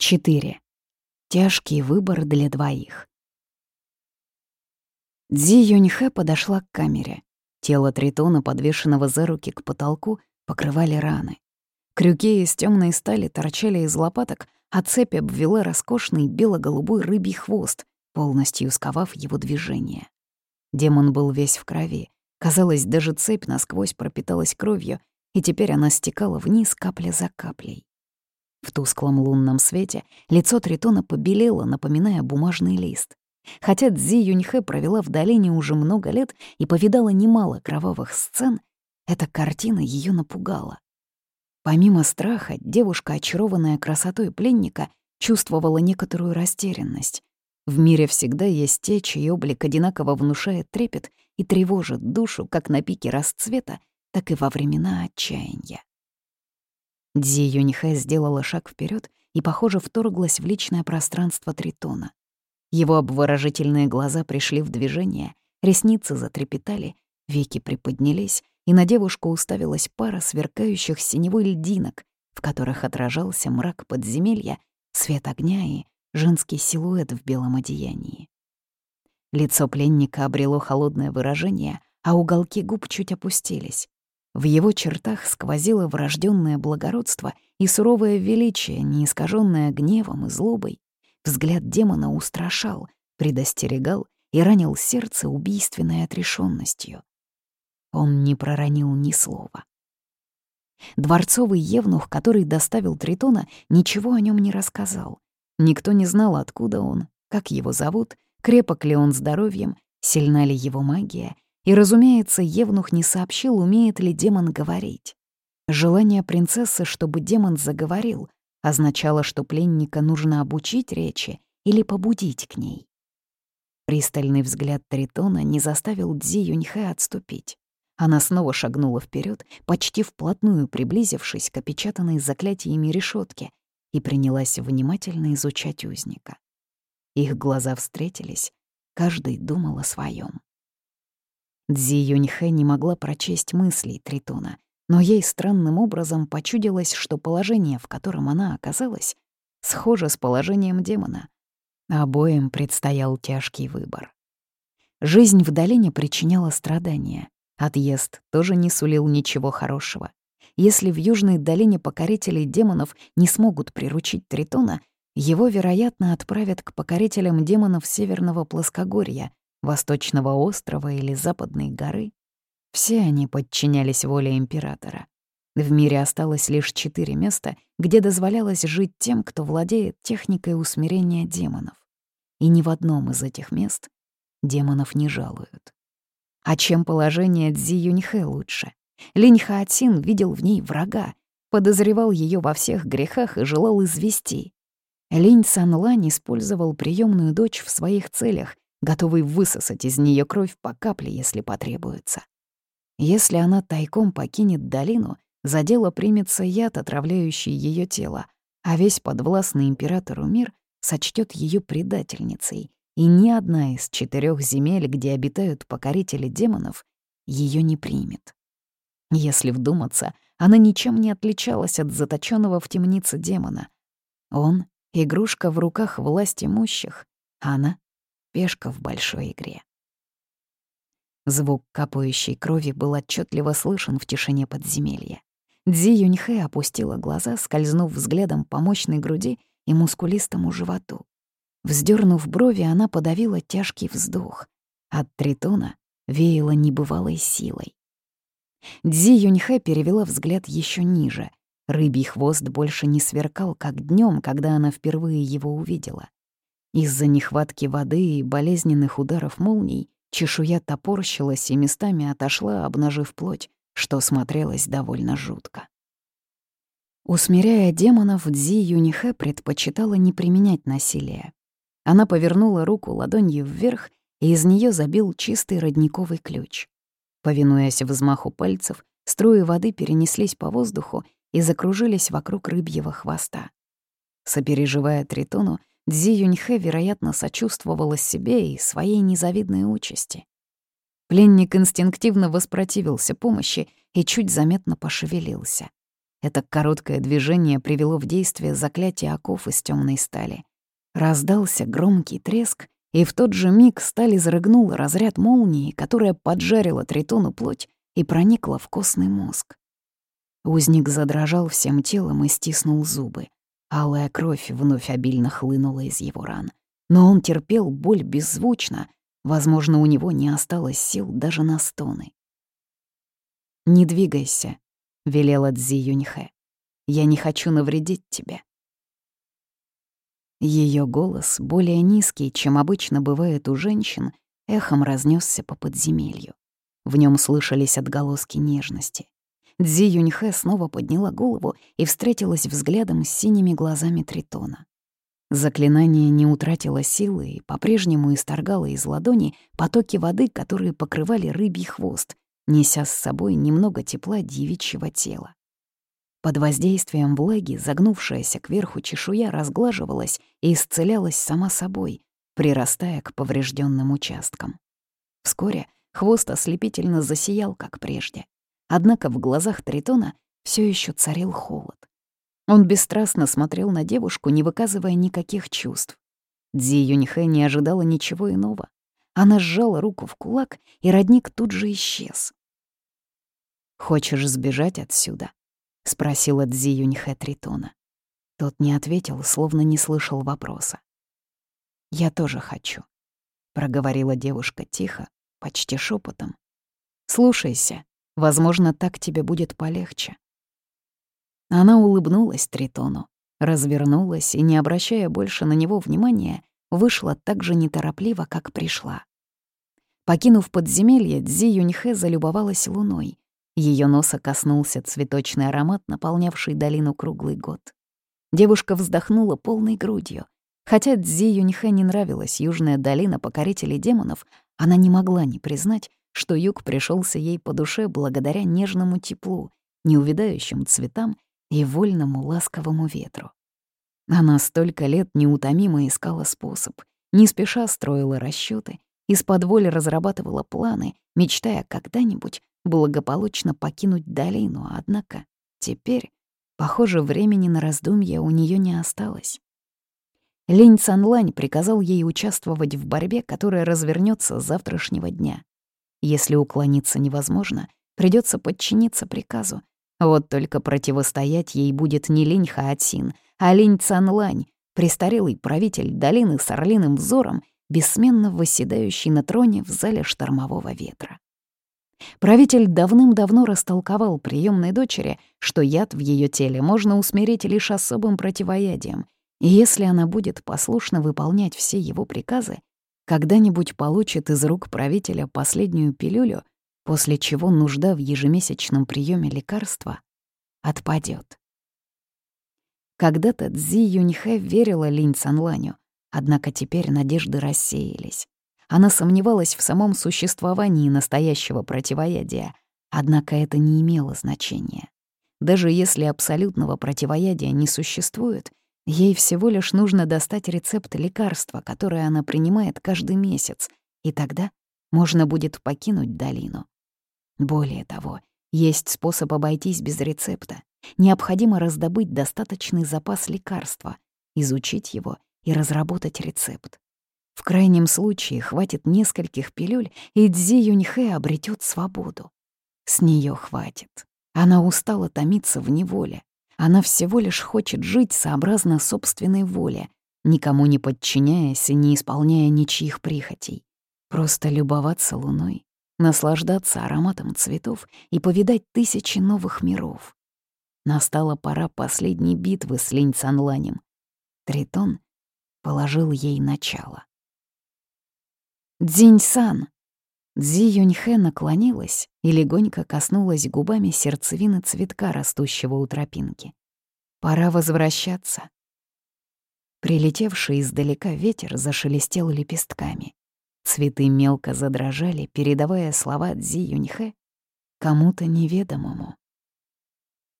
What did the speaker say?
4. Тяжкий выбор для двоих. Дзи Юньхэ подошла к камере. Тело Тритона, подвешенного за руки к потолку, покрывали раны. Крюки из темной стали торчали из лопаток, а цепь обвела роскошный бело-голубой рыбий хвост, полностью сковав его движение. Демон был весь в крови. Казалось, даже цепь насквозь пропиталась кровью, и теперь она стекала вниз капля за каплей. В тусклом лунном свете лицо Тритона побелело, напоминая бумажный лист. Хотя Цзи Юньхэ провела в долине уже много лет и повидала немало кровавых сцен, эта картина ее напугала. Помимо страха, девушка, очарованная красотой пленника, чувствовала некоторую растерянность. В мире всегда есть те, чей облик одинаково внушает трепет и тревожит душу как на пике расцвета, так и во времена отчаяния. Дзи Юньхэ сделала шаг вперед и, похоже, вторглась в личное пространство Тритона. Его обворожительные глаза пришли в движение, ресницы затрепетали, веки приподнялись, и на девушку уставилась пара сверкающих синевой льдинок, в которых отражался мрак подземелья, свет огня и женский силуэт в белом одеянии. Лицо пленника обрело холодное выражение, а уголки губ чуть опустились. В его чертах сквозило врожденное благородство и суровое величие, не искаженное гневом и злобой. Взгляд демона устрашал, предостерегал и ранил сердце убийственной отрешенностью. Он не проронил ни слова. Дворцовый евнух, который доставил Тритона, ничего о нем не рассказал. Никто не знал, откуда он, как его зовут, крепок ли он здоровьем, сильна ли его магия и, разумеется, Евнух не сообщил, умеет ли демон говорить. Желание принцессы, чтобы демон заговорил, означало, что пленника нужно обучить речи или побудить к ней. Пристальный взгляд Тритона не заставил Дзи Юньхэ отступить. Она снова шагнула вперед, почти вплотную приблизившись к опечатанной заклятиями решетке, и принялась внимательно изучать узника. Их глаза встретились, каждый думал о своем. Дзи Юньхэ не могла прочесть мыслей Тритона, но ей странным образом почудилось, что положение, в котором она оказалась, схоже с положением демона. Обоим предстоял тяжкий выбор. Жизнь в долине причиняла страдания. Отъезд тоже не сулил ничего хорошего. Если в Южной долине покорители демонов не смогут приручить Тритона, его, вероятно, отправят к покорителям демонов Северного Плоскогорья, Восточного острова или Западной горы. Все они подчинялись воле императора. В мире осталось лишь четыре места, где дозволялось жить тем, кто владеет техникой усмирения демонов. И ни в одном из этих мест демонов не жалуют. А чем положение Цзи Юньхэ лучше? Линь Хаотин видел в ней врага, подозревал ее во всех грехах и желал извести. Линь Санлань использовал приемную дочь в своих целях готовый высосать из нее кровь по капле, если потребуется. Если она тайком покинет долину, за дело примется яд, отравляющий ее тело, а весь подвластный императору мир сочтет ее предательницей, и ни одна из четырех земель, где обитают покорители демонов, ее не примет. Если вдуматься, она ничем не отличалась от заточенного в темнице демона. Он — игрушка в руках власть имущих, она пешка в большой игре. Звук капающей крови был отчетливо слышен в тишине подземелья. Дзи Юньхэ опустила глаза, скользнув взглядом по мощной груди и мускулистому животу. Вздернув брови, она подавила тяжкий вздох. От тритона веяло небывалой силой. Дзи Юньхэ перевела взгляд еще ниже. Рыбий хвост больше не сверкал, как днем, когда она впервые его увидела. Из-за нехватки воды и болезненных ударов молний чешуя топорщилась и местами отошла, обнажив плоть, что смотрелось довольно жутко. Усмиряя демонов, Дзи Юнихэ предпочитала не применять насилие. Она повернула руку ладонью вверх, и из нее забил чистый родниковый ключ. Повинуясь взмаху пальцев, струи воды перенеслись по воздуху и закружились вокруг рыбьего хвоста. Сопереживая Тритону, Дзи Юньхэ, вероятно, сочувствовала себе и своей незавидной участи. Пленник инстинктивно воспротивился помощи и чуть заметно пошевелился. Это короткое движение привело в действие заклятие оков из темной стали. Раздался громкий треск, и в тот же миг сталь изрыгнула разряд молнии, которая поджарила тритону плоть и проникла в костный мозг. Узник задрожал всем телом и стиснул зубы. Алая кровь вновь обильно хлынула из его ран. Но он терпел боль беззвучно. Возможно, у него не осталось сил даже на стоны. «Не двигайся», — велела Цзи Юньхэ. «Я не хочу навредить тебе». Ее голос, более низкий, чем обычно бывает у женщин, эхом разнесся по подземелью. В нем слышались отголоски нежности. Дзи Юньхэ снова подняла голову и встретилась взглядом с синими глазами Тритона. Заклинание не утратило силы и по-прежнему исторгало из ладони потоки воды, которые покрывали рыбий хвост, неся с собой немного тепла девичьего тела. Под воздействием влаги загнувшаяся кверху чешуя разглаживалась и исцелялась сама собой, прирастая к поврежденным участкам. Вскоре хвост ослепительно засиял, как прежде. Однако в глазах Тритона все еще царил холод. Он бесстрастно смотрел на девушку, не выказывая никаких чувств. Дзи Юньхэ не ожидала ничего иного. Она сжала руку в кулак, и родник тут же исчез. «Хочешь сбежать отсюда?» — спросила Дзи Юньхэ Тритона. Тот не ответил, словно не слышал вопроса. «Я тоже хочу», — проговорила девушка тихо, почти шепотом. «Слушайся, возможно, так тебе будет полегче». Она улыбнулась Тритону, развернулась и, не обращая больше на него внимания, вышла так же неторопливо, как пришла. Покинув подземелье, Дзи Юньхэ залюбовалась луной, ее носа коснулся цветочный аромат, наполнявший долину круглый год. Девушка вздохнула полной грудью. Хотя Цзи Юньхэ не нравилась южная долина покорителей демонов, она не могла не признать, что юг пришелся ей по душе благодаря нежному теплу, неувядающим цветам и вольному ласковому ветру. Она столько лет неутомимо искала способ, не спеша строила расчеты, из-под воли разрабатывала планы, мечтая когда-нибудь благополучно покинуть долину, однако теперь, похоже, времени на раздумья у нее не осталось. Лень Цанлань приказал ей участвовать в борьбе, которая развернется с завтрашнего дня. Если уклониться невозможно, придется подчиниться приказу. Вот только противостоять ей будет не Лень Хаатсин, а Лень Цанлань, престарелый правитель долины с орлиным взором, бессменно восседающий на троне в зале штормового ветра. Правитель давным-давно растолковал приемной дочери, что яд в ее теле можно усмирить лишь особым противоядием, и если она будет послушно выполнять все его приказы, когда-нибудь получит из рук правителя последнюю пилюлю, после чего нужда в ежемесячном приеме лекарства отпадет. Когда-то Цзи Юньхэ верила Линь Цанланю, однако теперь надежды рассеялись. Она сомневалась в самом существовании настоящего противоядия, однако это не имело значения. Даже если абсолютного противоядия не существует, ей всего лишь нужно достать рецепт лекарства, которое она принимает каждый месяц, и тогда можно будет покинуть долину. Более того, есть способ обойтись без рецепта. Необходимо раздобыть достаточный запас лекарства, изучить его и разработать рецепт. В крайнем случае хватит нескольких пилюль, и Дзи Юньхэ обретет свободу. С нее хватит. Она устала томиться в неволе. Она всего лишь хочет жить сообразно собственной воле, никому не подчиняясь и не исполняя ничьих прихотей. Просто любоваться луной, наслаждаться ароматом цветов и повидать тысячи новых миров. Настала пора последней битвы с Линь Цанланем. Тритон положил ей начало. «Дзинь-сан!» Дзи Юньхэ наклонилась и легонько коснулась губами сердцевины цветка, растущего у тропинки. «Пора возвращаться». Прилетевший издалека ветер зашелестел лепестками. Цветы мелко задрожали, передавая слова Дзи Юньхэ кому-то неведомому.